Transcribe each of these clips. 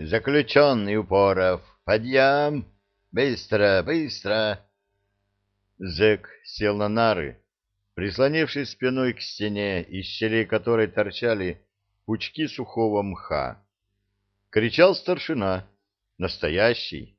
Заключенный Упоров, подъем! Быстро, быстро! Зэк сел на нары, прислонившись спиной к стене, из щелей которой торчали пучки сухого мха. Кричал старшина, настоящий.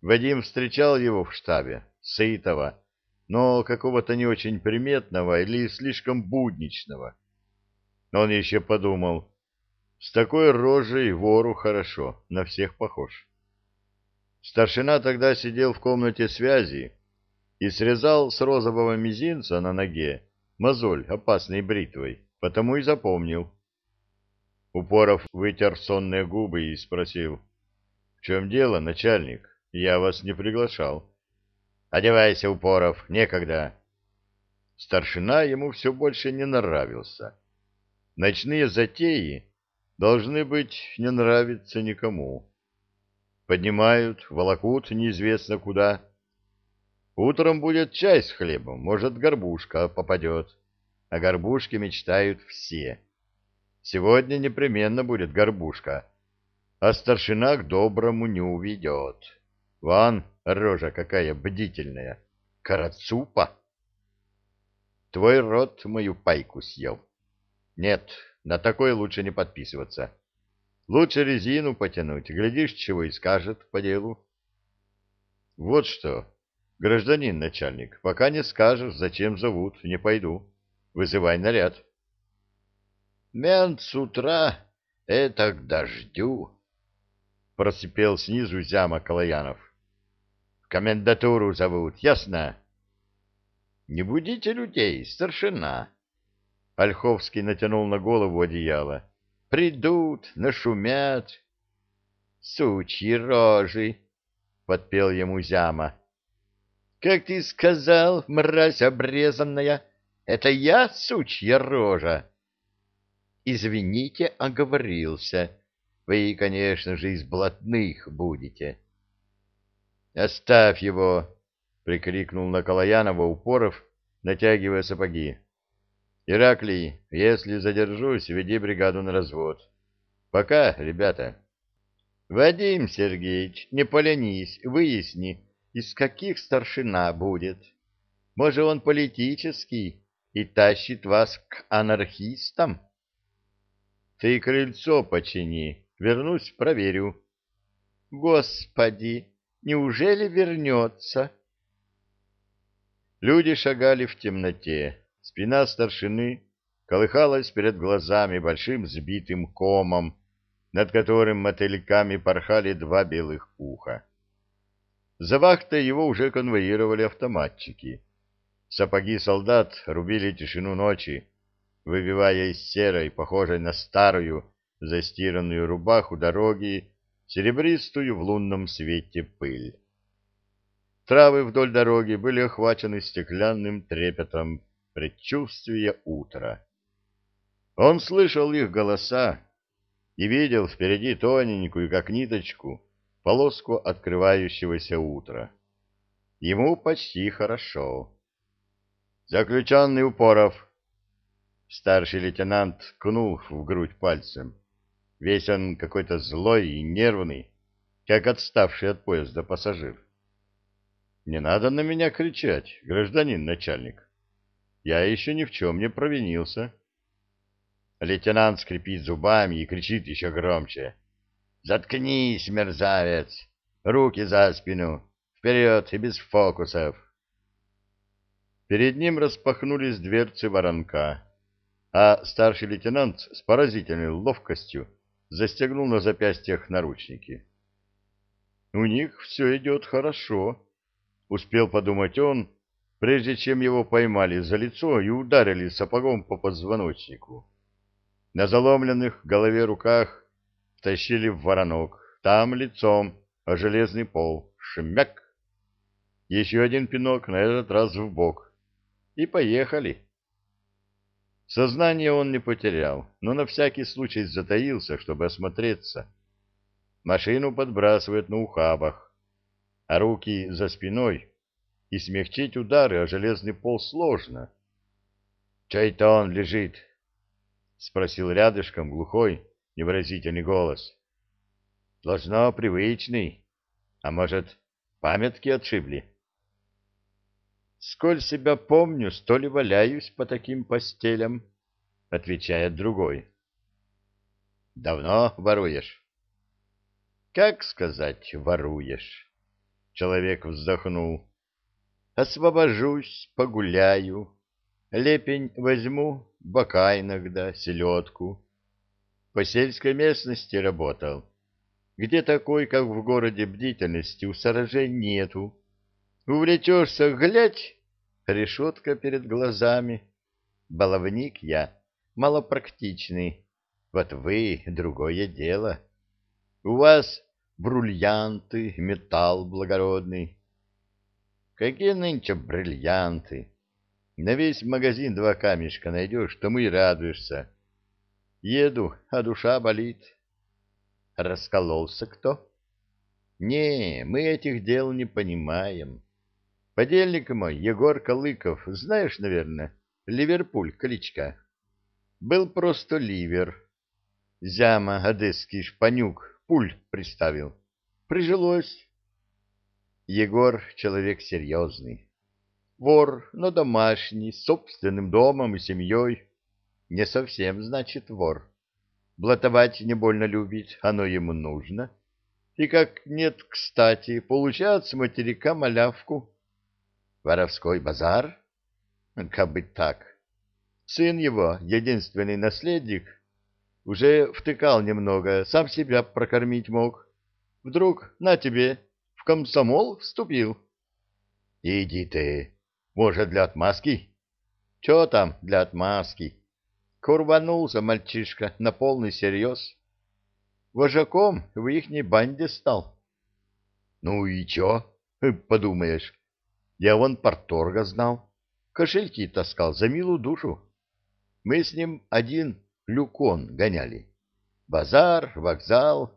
Вадим встречал его в штабе, сытого, но какого-то не очень приметного или слишком будничного. Он еще подумал, с такой рожей вору хорошо, на всех похож. Старшина тогда сидел в комнате связи, и срезал с розового мизинца на ноге мозоль опасной бритвой, потому и запомнил. Упоров вытер сонные губы и спросил, «В чем дело, начальник? Я вас не приглашал». «Одевайся, Упоров, некогда». Старшина ему все больше не нравился. Ночные затеи должны быть не нравиться никому. Поднимают, волокут неизвестно куда, Утром будет чай с хлебом, может, горбушка попадет. О горбушке мечтают все. Сегодня непременно будет горбушка, а старшина к доброму не уведет. Ван, рожа какая бдительная, карацупа. Твой рот мою пайку съел. Нет, на такой лучше не подписываться. Лучше резину потянуть, глядишь, чего и скажет по делу. Вот что, Гражданин начальник, пока не скажешь, зачем зовут, не пойду. Вызывай наряд. Мент с утра, это к дождю, просипел снизу зяма Калаянов. В комендатуру зовут, ясно? Не будите людей, старшина. Ольховский натянул на голову одеяло. Придут, нашумят. Сучьи рожи, подпел ему зяма. Как ты сказал, мразь обрезанная, это я, сучья рожа? Извините, оговорился. Вы, конечно же, из блатных будете. Оставь его, прикрикнул на Калаянова Упоров, натягивая сапоги. Ираклий, если задержусь, веди бригаду на развод. Пока, ребята. Вадим Сергеевич, не поленись, выясни, из каких старшина будет. Может, он политический и тащит вас к анархистам? Ты крыльцо почини, вернусь, проверю. Господи, неужели вернется? Люди шагали в темноте. Спина старшины колыхалась перед глазами большим сбитым комом, над которым мотыльками порхали два белых уха. За вахтой его уже конвоировали автоматчики. Сапоги солдат рубили тишину ночи, выбивая из серой, похожей на старую, застиранную рубаху дороги, серебристую в лунном свете пыль. Травы вдоль дороги были охвачены стеклянным трепетом предчувствия утра. Он слышал их голоса и видел впереди тоненькую, как ниточку, полоску открывающегося утра. Ему почти хорошо. Заключенный Упоров. Старший лейтенант ткнул в грудь пальцем. Весь он какой-то злой и нервный, как отставший от поезда пассажир. Не надо на меня кричать, гражданин начальник. Я еще ни в чем не провинился. Лейтенант скрипит зубами и кричит еще громче. Заткнись, мерзавец! Руки за спину! Вперед и без фокусов! Перед ним распахнулись дверцы воронка, а старший лейтенант с поразительной ловкостью застегнул на запястьях наручники. «У них все идет хорошо», — успел подумать он, прежде чем его поймали за лицо и ударили сапогом по позвоночнику. На заломленных голове руках втащили в воронок. Там лицом, а железный пол. Шмяк! Еще один пинок, на этот раз в бок. И поехали. Сознание он не потерял, но на всякий случай затаился, чтобы осмотреться. Машину подбрасывают на ухабах, а руки за спиной, и смягчить удары о железный пол сложно. — Чей это он лежит? — спросил рядышком глухой, невыразительный голос. Должно привычный. А может, памятки отшибли? Сколь себя помню, столь и валяюсь по таким постелям, — отвечает другой. Давно воруешь? Как сказать воруешь? Человек вздохнул. Освобожусь, погуляю. Лепень возьму, бока иногда, селедку. По сельской местности работал. Где такой, как в городе, бдительности у сторожей нету. Увлечешься, глядь, решетка перед глазами. Баловник я, малопрактичный. Вот вы — другое дело. У вас бриллианты, металл благородный. Какие нынче бриллианты! На весь магазин два камешка найдешь, тому и радуешься. Еду, а душа болит. Раскололся кто? Не, мы этих дел не понимаем. Подельник мой, Егор Калыков, знаешь, наверное, Ливерпуль, кличка. Был просто ливер. Зяма, одесский шпанюк, пуль приставил. Прижилось. Егор человек серьезный. Вор, но домашний, с собственным домом и семьей. Не совсем, значит, вор. Блатовать не больно любит, оно ему нужно. И как нет, кстати, получает с материка малявку. Воровской базар? Как бы так. Сын его, единственный наследник, уже втыкал немного, сам себя прокормить мог. Вдруг, на тебе, в комсомол вступил. Иди ты, может, для отмазки? Че там для отмазки? Курванулся мальчишка на полный серьез. Вожаком в ихней банде стал. Ну и чё, подумаешь, я вон порторга знал, кошельки таскал за милую душу. Мы с ним один люкон гоняли. Базар, вокзал,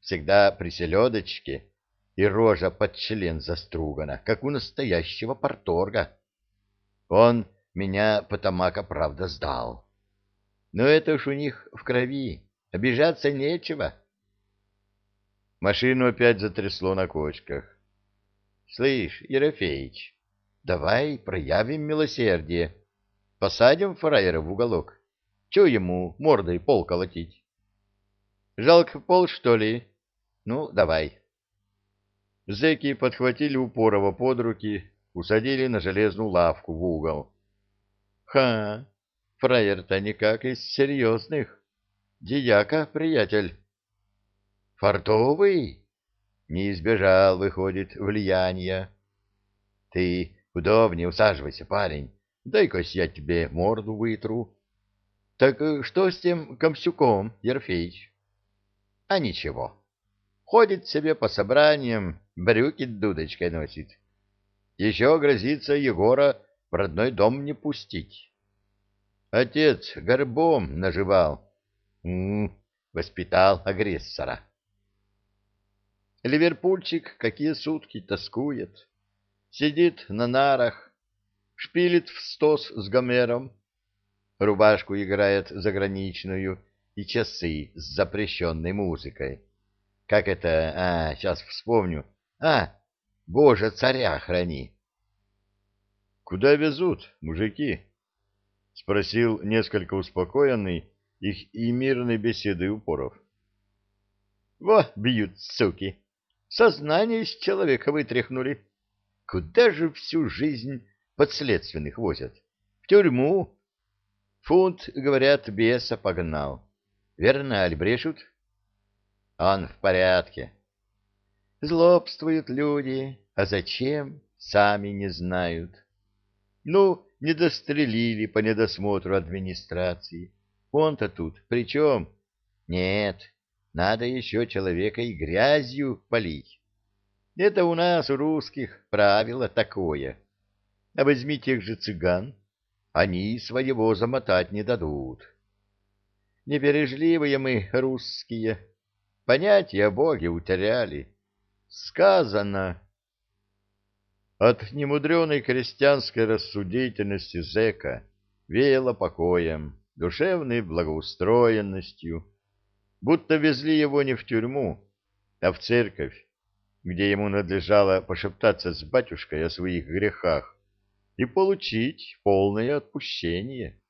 всегда при селедочке, и рожа под член застругана, как у настоящего порторга. Он меня потомака, правда, сдал. Но это уж у них в крови, обижаться нечего. Машину опять затрясло на кочках. Слышь, Ерофеич, давай проявим милосердие. Посадим фраера в уголок. Че ему мордой пол колотить? Жалко пол, что ли? Ну, давай. Зэки подхватили Упорова под руки, усадили на железную лавку в угол. Ха, фраер-то никак из серьезных. Дияка, приятель. Фартовый? Не избежал, выходит, влияния. Ты удобнее усаживайся, парень. Дай-ка я тебе морду вытру. Так что с тем Комсюком, Ерфеич? А ничего. Ходит себе по собраниям, брюки дудочкой носит. Еще грозится Егора в родной дом не пустить. Отец горбом наживал. М -м, воспитал агрессора. Ливерпульчик какие сутки тоскует. Сидит на нарах, шпилит в стос с Гомером, рубашку играет заграничную и часы с запрещенной музыкой. Как это? А, сейчас вспомню. А, Боже, царя храни. Куда везут, мужики? Спросил несколько успокоенный их и мирной беседы упоров. Во, бьют, суки! Сознание из человека вытряхнули. Куда же всю жизнь подследственных возят? В тюрьму. Фунт, говорят, беса погнал. Верно, аль брешут? Он в порядке. Злобствуют люди, а зачем, сами не знают. Ну, не дострелили по недосмотру администрации. Он-то тут при чем? Нет, надо еще человека и грязью полить. Это у нас, у русских, правило такое. А возьми тех же цыган, они своего замотать не дадут. Непережливые мы, русские, понятия о Боге утеряли. Сказано. От немудреной крестьянской рассудительности зэка веяло покоем, душевной благоустроенностью, будто везли его не в тюрьму, а в церковь, где ему надлежало пошептаться с батюшкой о своих грехах и получить полное отпущение.